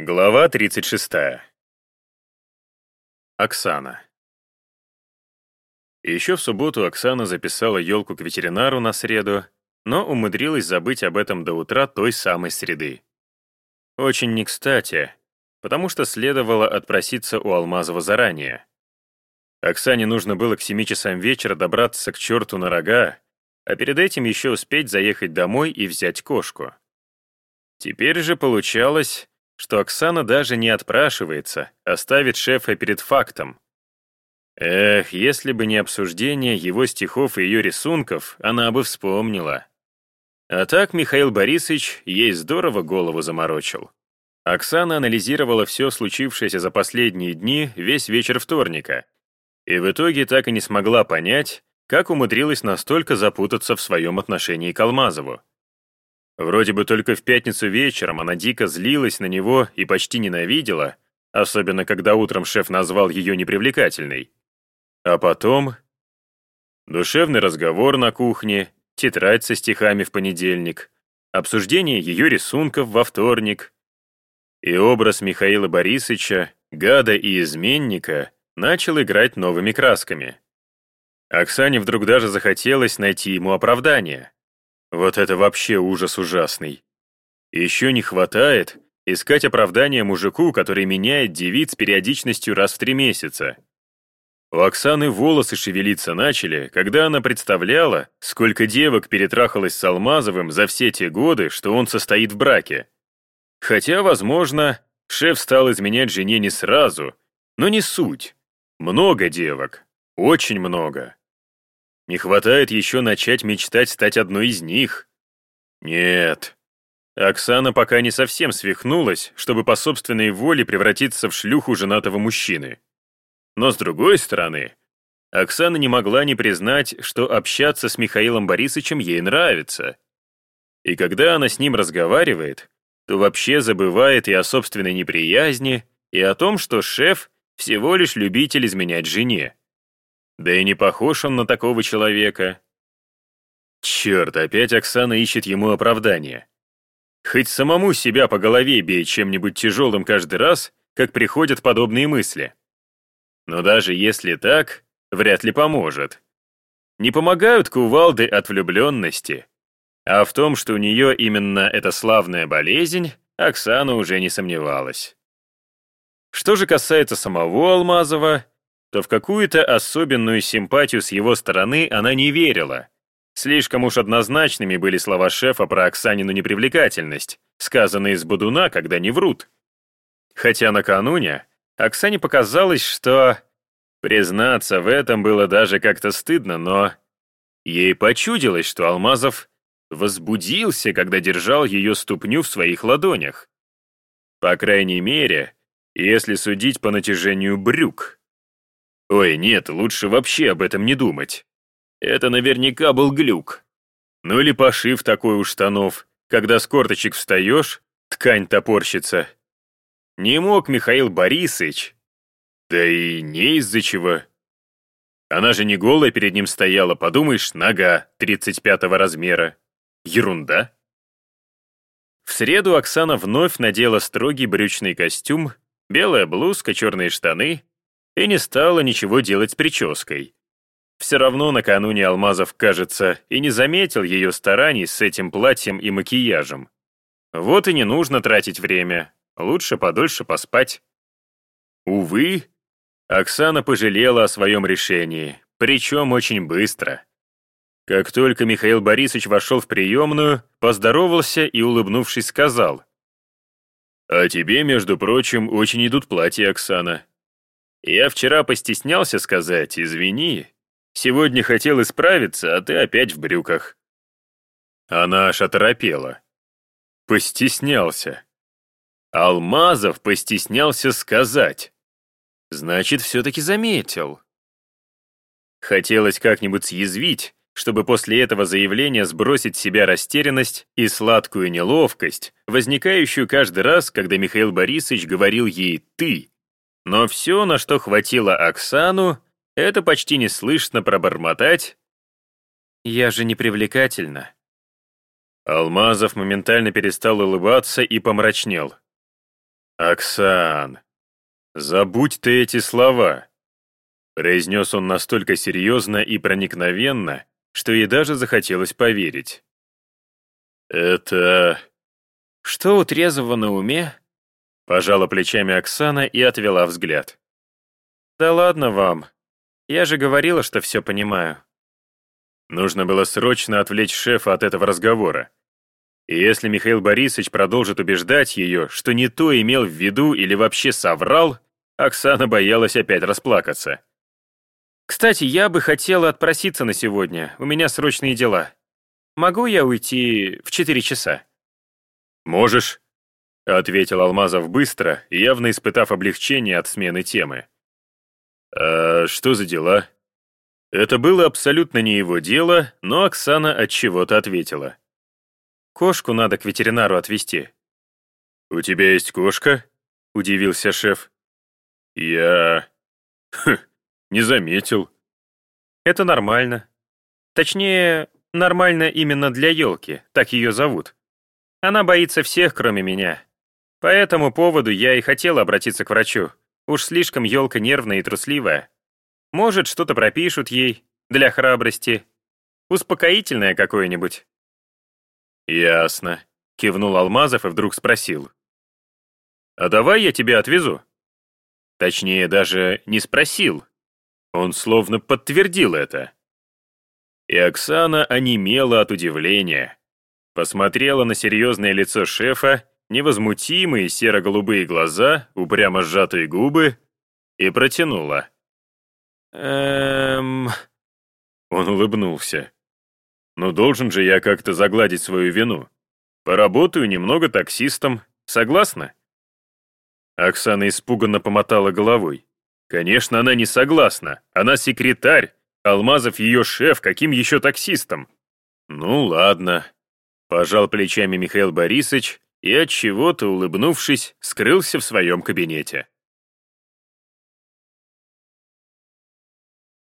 Глава 36. Оксана. Еще в субботу Оксана записала елку к ветеринару на среду, но умудрилась забыть об этом до утра той самой среды. Очень не кстати, потому что следовало отпроситься у Алмазова заранее. Оксане нужно было к 7 часам вечера добраться к черту на рога, а перед этим еще успеть заехать домой и взять кошку. Теперь же получалось, что Оксана даже не отпрашивается, а ставит шефа перед фактом. Эх, если бы не обсуждение его стихов и ее рисунков, она бы вспомнила. А так Михаил Борисович ей здорово голову заморочил. Оксана анализировала все случившееся за последние дни весь вечер вторника, и в итоге так и не смогла понять, как умудрилась настолько запутаться в своем отношении к Алмазову. Вроде бы только в пятницу вечером она дико злилась на него и почти ненавидела, особенно когда утром шеф назвал ее непривлекательной. А потом... Душевный разговор на кухне, тетрадь со стихами в понедельник, обсуждение ее рисунков во вторник. И образ Михаила Борисовича, гада и изменника, начал играть новыми красками. Оксане вдруг даже захотелось найти ему оправдание. Вот это вообще ужас ужасный. Еще не хватает искать оправдание мужику, который меняет девиц периодичностью раз в три месяца. У Оксаны волосы шевелиться начали, когда она представляла, сколько девок перетрахалось с Алмазовым за все те годы, что он состоит в браке. Хотя, возможно, шеф стал изменять жене не сразу, но не суть. Много девок. Очень много. Не хватает еще начать мечтать стать одной из них. Нет. Оксана пока не совсем свихнулась, чтобы по собственной воле превратиться в шлюху женатого мужчины. Но с другой стороны, Оксана не могла не признать, что общаться с Михаилом Борисовичем ей нравится. И когда она с ним разговаривает, то вообще забывает и о собственной неприязни, и о том, что шеф всего лишь любитель изменять жене. Да и не похож он на такого человека. Черт, опять Оксана ищет ему оправдание. Хоть самому себя по голове бей чем-нибудь тяжелым каждый раз, как приходят подобные мысли. Но даже если так, вряд ли поможет. Не помогают кувалды от влюбленности. А в том, что у нее именно эта славная болезнь, Оксана уже не сомневалась. Что же касается самого Алмазова, то в какую-то особенную симпатию с его стороны она не верила. Слишком уж однозначными были слова шефа про Оксанину непривлекательность, сказанные из Будуна, когда не врут. Хотя накануне Оксане показалось, что... Признаться в этом было даже как-то стыдно, но... Ей почудилось, что Алмазов возбудился, когда держал ее ступню в своих ладонях. По крайней мере, если судить по натяжению брюк. Ой, нет, лучше вообще об этом не думать. Это наверняка был глюк. Ну или пошив такой у штанов, когда с корточек встаешь, ткань топорщится. Не мог Михаил Борисович. Да и не из-за чего. Она же не голая перед ним стояла, подумаешь, нога 35-го размера. Ерунда. В среду Оксана вновь надела строгий брючный костюм, белая блузка, черные штаны и не стала ничего делать с прической. Все равно накануне Алмазов, кажется, и не заметил ее стараний с этим платьем и макияжем. Вот и не нужно тратить время, лучше подольше поспать. Увы, Оксана пожалела о своем решении, причем очень быстро. Как только Михаил Борисович вошел в приемную, поздоровался и, улыбнувшись, сказал. «А тебе, между прочим, очень идут платья, Оксана. Я вчера постеснялся сказать «извини». Сегодня хотел исправиться, а ты опять в брюках. Она аж оторопела. Постеснялся. Алмазов постеснялся сказать. Значит, все-таки заметил. Хотелось как-нибудь съязвить, чтобы после этого заявления сбросить с себя растерянность и сладкую неловкость, возникающую каждый раз, когда Михаил Борисович говорил ей «ты», но все, на что хватило Оксану, это почти неслышно пробормотать. «Я же не привлекательна». Алмазов моментально перестал улыбаться и помрачнел. «Оксан, забудь ты эти слова», произнес он настолько серьезно и проникновенно, что ей даже захотелось поверить. «Это...» «Что у трезвого на уме?» Пожала плечами Оксана и отвела взгляд. «Да ладно вам. Я же говорила, что все понимаю». Нужно было срочно отвлечь шефа от этого разговора. И если Михаил Борисович продолжит убеждать ее, что не то имел в виду или вообще соврал, Оксана боялась опять расплакаться. «Кстати, я бы хотела отпроситься на сегодня, у меня срочные дела. Могу я уйти в четыре часа?» «Можешь», — ответил Алмазов быстро, явно испытав облегчение от смены темы. «А что за дела?» Это было абсолютно не его дело, но Оксана от чего-то ответила. Кошку надо к ветеринару отвезти». «У тебя есть кошка?» — удивился шеф. «Я... Хм, не заметил». «Это нормально. Точнее, нормально именно для елки, так ее зовут. Она боится всех, кроме меня. По этому поводу я и хотел обратиться к врачу. Уж слишком елка нервная и трусливая. Может, что-то пропишут ей, для храбрости. Успокоительное какое-нибудь. «Ясно», — кивнул Алмазов и вдруг спросил. «А давай я тебя отвезу?» Точнее, даже не спросил. Он словно подтвердил это. И Оксана онемела от удивления. Посмотрела на серьезное лицо шефа, невозмутимые серо-голубые глаза, упрямо сжатые губы, и протянула. «Эм...» Он улыбнулся. Но должен же я как-то загладить свою вину. Поработаю немного таксистом. Согласна?» Оксана испуганно помотала головой. «Конечно, она не согласна. Она секретарь. Алмазов ее шеф, каким еще таксистом?» «Ну ладно», — пожал плечами Михаил Борисович и, от чего то улыбнувшись, скрылся в своем кабинете.